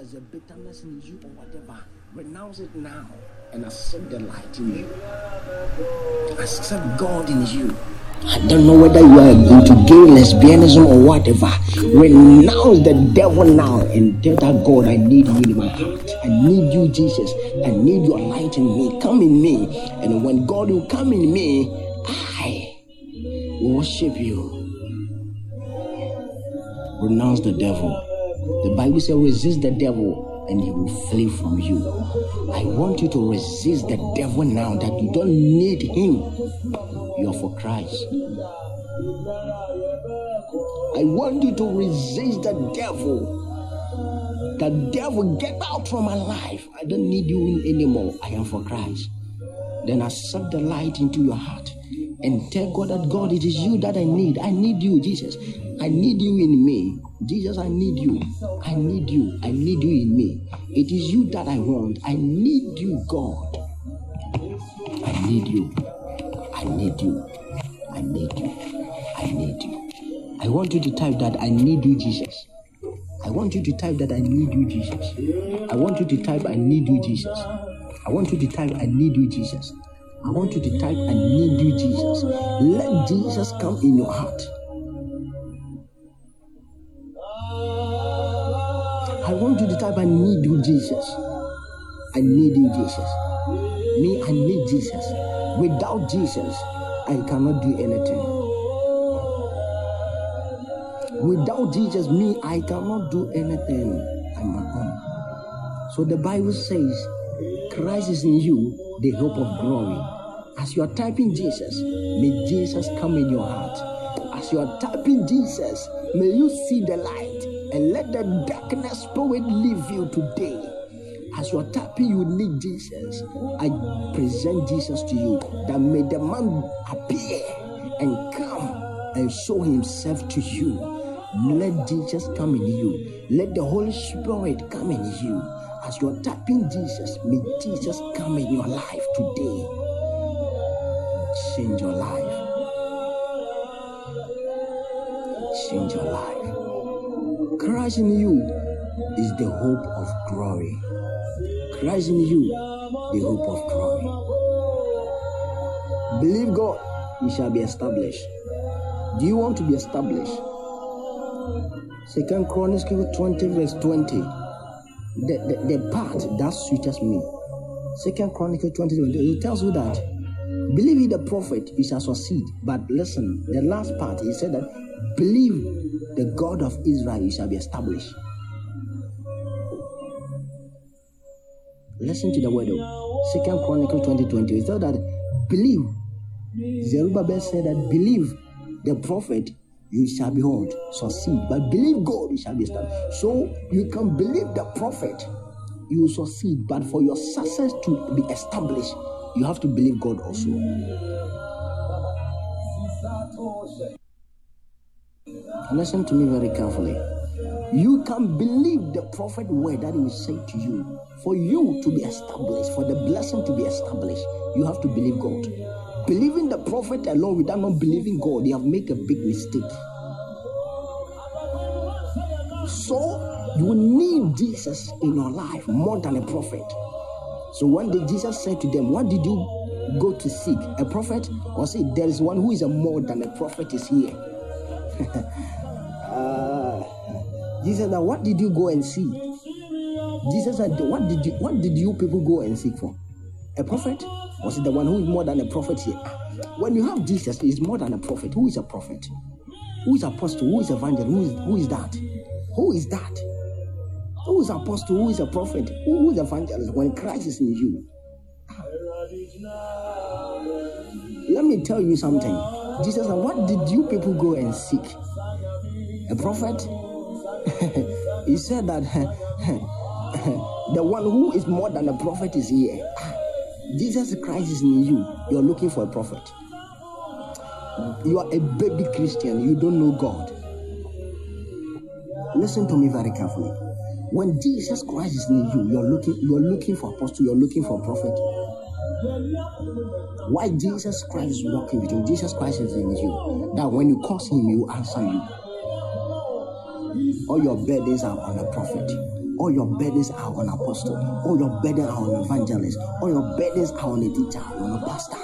there's a bitterness in you or whatever, renounce it now and accept the light in you. Accept God in you. I don't know whether you are going to gay lesbianism or whatever. Renounce the devil now and tell that God, I need you in my heart. I need you, Jesus. I need your light in me. Come in me. And when God will come in me, I worship you. Renounce the devil. The Bible says, resist the devil and he will flee from you. I want you to resist the devil now that you don't need him. You are for Christ. I want you to resist the devil. The devil, get out from my life. I don't need you anymore. I am for Christ. Then accept the light into your heart and tell God that God, it is you that I need. I need you, Jesus. I need you in me. Jesus, I need you. I need you. I need you in me. It is you that I want. I need you, God. I need you. I need you. I need you. I need you. I want you to type that I need you, Jesus. I want you to type that I need you, Jesus. I want you to type I need you, Jesus. I want you to type I need you, Jesus. I want you to type I need you, Jesus. Let Jesus come in your heart. I want you to type I need you, Jesus. I need you, Jesus. Me, I need Jesus. Without Jesus, I cannot do anything. Without Jesus, me, I cannot do anything on my own. So the Bible says, Christ is in you, the hope of glory. As you are typing Jesus, may Jesus come in your heart. As you are typing Jesus, may you see the light and let the darkness spirit leave you today. As you are tapping, you need Jesus. I present Jesus to you that may the man appear and come and show himself to you. Let Jesus come in you. Let the Holy Spirit come in you. As you are tapping Jesus, may Jesus come in your life today. Change your life. Change your life. Christ in you is the hope of glory. Christ in you, the hope of glory. Believe God, you shall be established. Do you want to be established? Second Chronicles 20, verse 20. The, the, the part that suits me. Second Chronicles 20, 20, it tells you that believe in the prophet, you shall succeed. But listen, the last part, he said that believe the God of Israel, you shall be established. Listen to the word of Second Chronicles 20, 20. It said that believe. Zerubbabel said that believe the prophet, you shall be succeed. But believe God, you shall be established. So you can believe the prophet, you will succeed. But for your success to be established, you have to believe God also. Listen to me very carefully. You can believe the prophet word that he will say to you. For you to be established, for the blessing to be established, you have to believe God. Believing the prophet alone without not believing God, you have made a big mistake. So you need Jesus in your life more than a prophet. So one day Jesus said to them, What did you go to seek? A prophet? Or say, There is one who is a more than a prophet is here. uh, Jesus said, What did you go and see? Jesus said, What did you what did you people go and seek for? A prophet? Was it the one who is more than a prophet here? When you have Jesus, he is more than a prophet. Who is a prophet? Who is apostle? Who is evangelist? Who is, who is that? Who is that? Who is apostle? Who is a prophet? Who, who is evangelist when Christ is in you? Let me tell you something. Jesus What did you people go and seek? A prophet? he said that the one who is more than a prophet is here. Jesus Christ is in you. You're looking for a prophet. You are a baby Christian. You don't know God. Listen to me very carefully. When Jesus Christ is in you, you're looking, you're looking for apostle, you're looking for prophet. Why Jesus Christ is walking with you? Jesus Christ is in you. That when you call him, he will answer you. All your burdens are on a prophet. All your burdens are on apostle. All your burdens are on evangelist. All your burdens are on a teacher, on a pastor.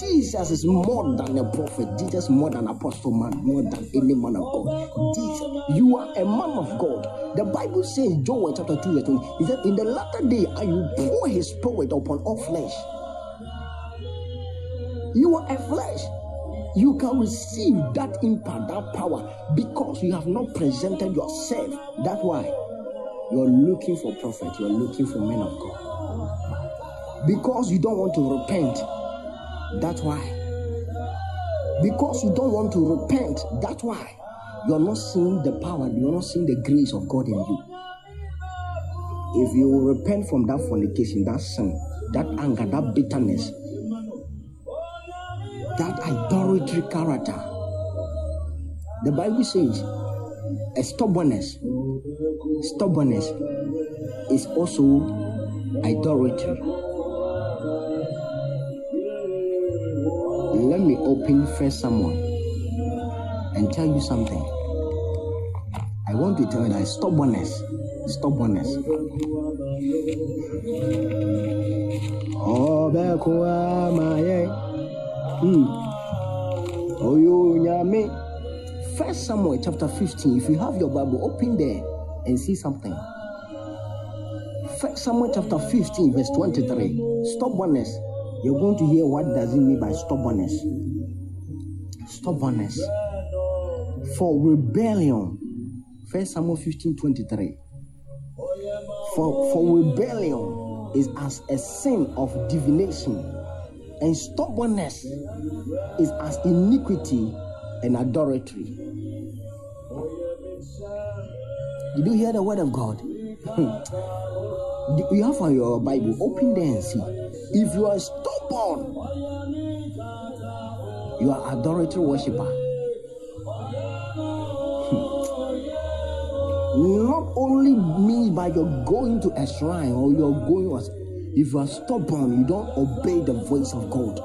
Jesus is more than a prophet. Jesus more than apostle man, more than any man of God. Jesus, you are a man of God. The Bible says, Joel chapter 2, verse 20, he said, In the latter day, I will pour his spirit upon all flesh. You are a flesh. You can receive that impact, that power, because you have not presented yourself. That's why you're looking for prophet, you're looking for men of God. Because you don't want to repent that's why. Because you don't want to repent, that's why. You're not seeing the power, you're not seeing the grace of God in you. If you repent from that fornication, that sin, that anger, that bitterness, that idolatry character, the Bible says a stubbornness, stubbornness is also idolatry. let me open First Samuel and tell you something. I want to tell you that stubbornness, stubbornness. Oh, hmm. Oh, you First Samuel chapter 15. If you have your Bible, open there and see something. First Samuel chapter 15, verse 23. Stubbornness you're going to hear what does it mean by stubbornness. Stubbornness. For rebellion. First Samuel 15 23. For, for rebellion is as a sin of divination, and stubbornness is as iniquity and idolatry. Did you hear the word of God? Hmm. you have your Bible, open there and see. If you are stubborn, you are idolatry worshiper. Hmm. Not only means by you're going to a shrine or you're going if you are stubborn, you don't obey the voice of God.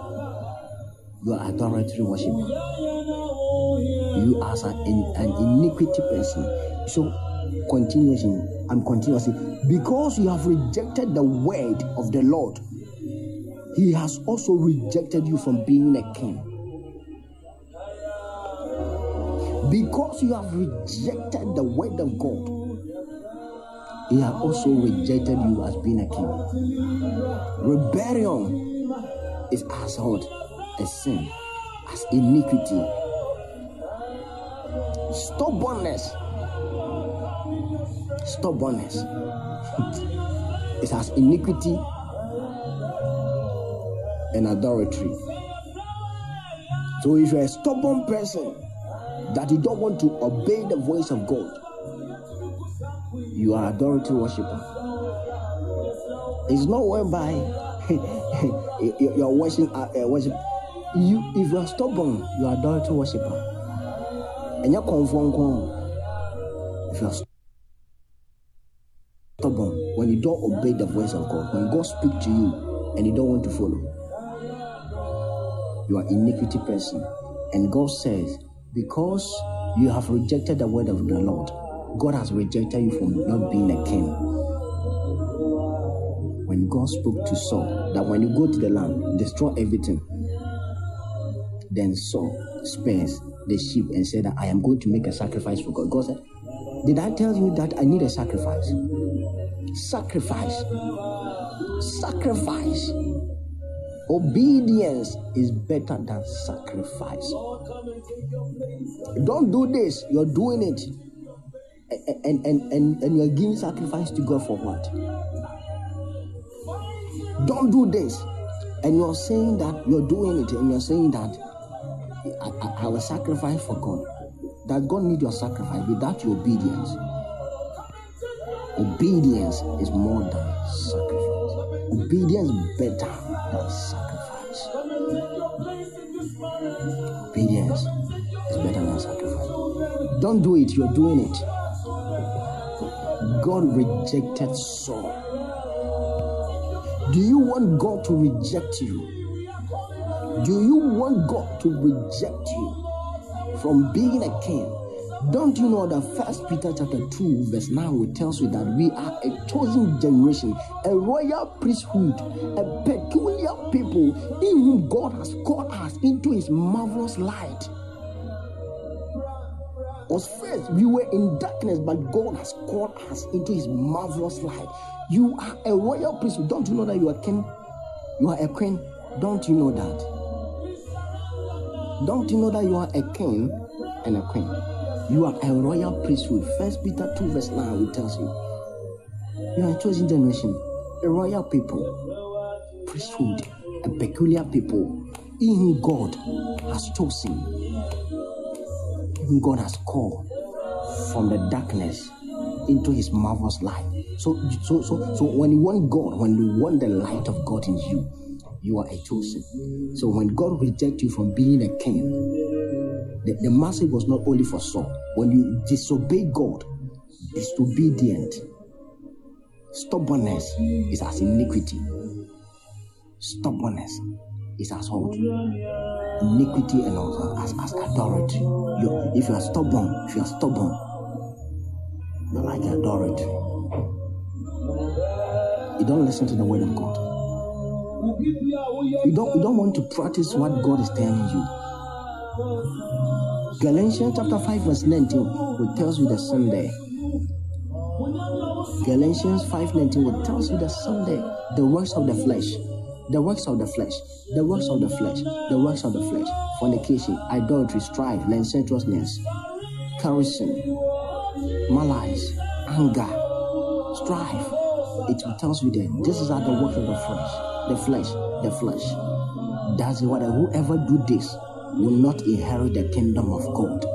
You are idolatry worshiper. You are an, an iniquity person. So continuously, I'm continuously because you have rejected the word of the Lord he has also rejected you from being a king. Because you have rejected the word of God, He has also rejected you as being a king. Rebellion is as hard as sin, as iniquity. Stubbornness, stubbornness is as iniquity and idolatry. So if you're a stubborn person that you don't want to obey the voice of God, you are idolatry worshiper. It's not whereby you're worshiping, uh, uh, worship. You, if you are stubborn, you are idolatry worshiper. And you're conform. If you are stubborn, when you don't obey the voice of God, when God speaks to you and you don't want to follow, you are iniquity person. And God says, because you have rejected the word of the Lord, God has rejected you from not being a king. When God spoke to Saul that when you go to the land, destroy everything, then Saul spares the sheep and said I am going to make a sacrifice for God. God said, Did I tell you that I need a sacrifice? Sacrifice. Sacrifice. Obedience is better than sacrifice. Don't do this, you're doing it. And, and, and, and you're giving sacrifice to God for what? Don't do this. And you're saying that you're doing it, and you're saying that I, I, I will sacrifice for God. That God needs your sacrifice without your obedience. Obedience is more than sacrifice. Obedience better than sacrifice. Obedience is better than sacrifice. Don't do it, you're doing it. God rejected Saul. Do you want God to reject you? Do you want God to reject you from being a king? Don't you know that First Peter chapter 2, verse 9 tells you that we are a chosen generation, a royal priesthood, a peculiar people in whom God has called us into his marvelous light. Because first we were in darkness, but God has called us into his marvelous light. You are a royal priesthood. Don't you know that you are a king? You are a queen. Don't you know that? Don't you know that you are a king and a queen? You are a royal priesthood. First Peter 2, verse 9 will tells you. You are a chosen generation, a royal people, priesthood, a peculiar people, in God has chosen, whom God has called from the darkness into his marvelous light. So, so, so, so when you want God, when you want the light of God in you, you are a chosen. So when God rejects you from being a king, the, the message was not only for Saul. When you disobey God, disobedient, stubbornness is as iniquity. Stubbornness is what? Iniquity and as, as idolatry. You, if you are stubborn, if you are stubborn, you're like idolatry. You don't listen to the word of God. You don't, you don't want to practice what God is telling you. Galatians chapter 5, verse 19 will tells you the Sunday. Galatians 5 19 will tells you the Sunday, the works of the flesh, the works of the flesh, the works of the flesh, the works of the flesh, fornication, idolatry, strife, licentiousness, carousing, malice, anger, strife. It tells you that this is how the works of the flesh, the flesh, the flesh. That's what whoever do this will not inherit the kingdom of God.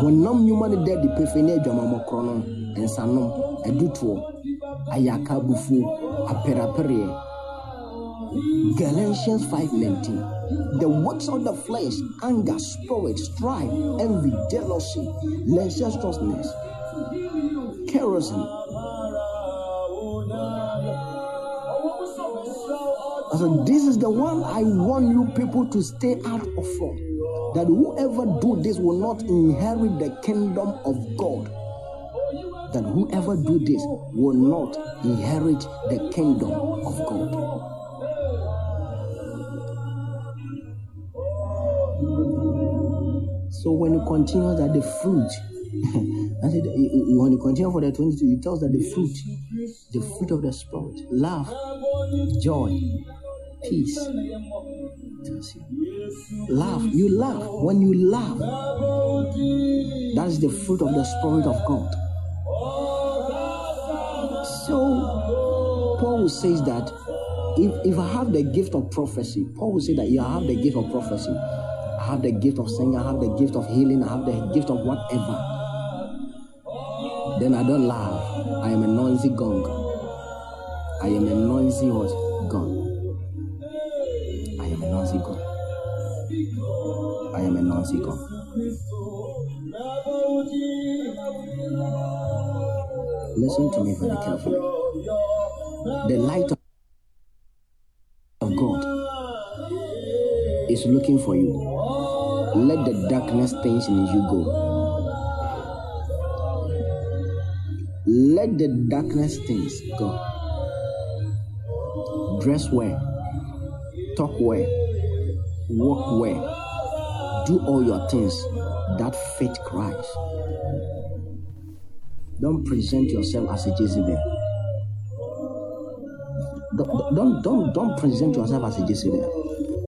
When nam nnwuma no da adi pefee ne adwamammɔkorɔ no nsanom adutoɔ ayaka abufuo aperapereɛ Galatians 5:19 The works of the flesh, anger, spirit, strife, envy, jealousy, licentiousness, kerosene. So this is the one I want you people to stay out of from. That whoever do this will not inherit the kingdom of God. That whoever do this will not inherit the kingdom of God. So when you continue that the fruit, I said when you continue for the 22, it tells that the fruit, the fruit of the spirit, love, joy, peace. Tells you. Laugh. When you love, that is the fruit of the spirit of God. So Paul says that if, if I have the gift of prophecy, Paul will say that you have the gift of prophecy. I have the gift of singing, I have the gift of healing, I have the gift of whatever. Then I don't laugh. I am a noisy gong. I am a noisy what? Gong. I am a noisy gong. I am a noisy gong. Listen to me very carefully. The light of God is looking for you. Let the darkness things in you go. Let the darkness things go. Dress well, talk well, walk well, do all your things that fit Christ. Don't present yourself as a Jezebel. Don't, don't, don't, don't present yourself as a Jezebel.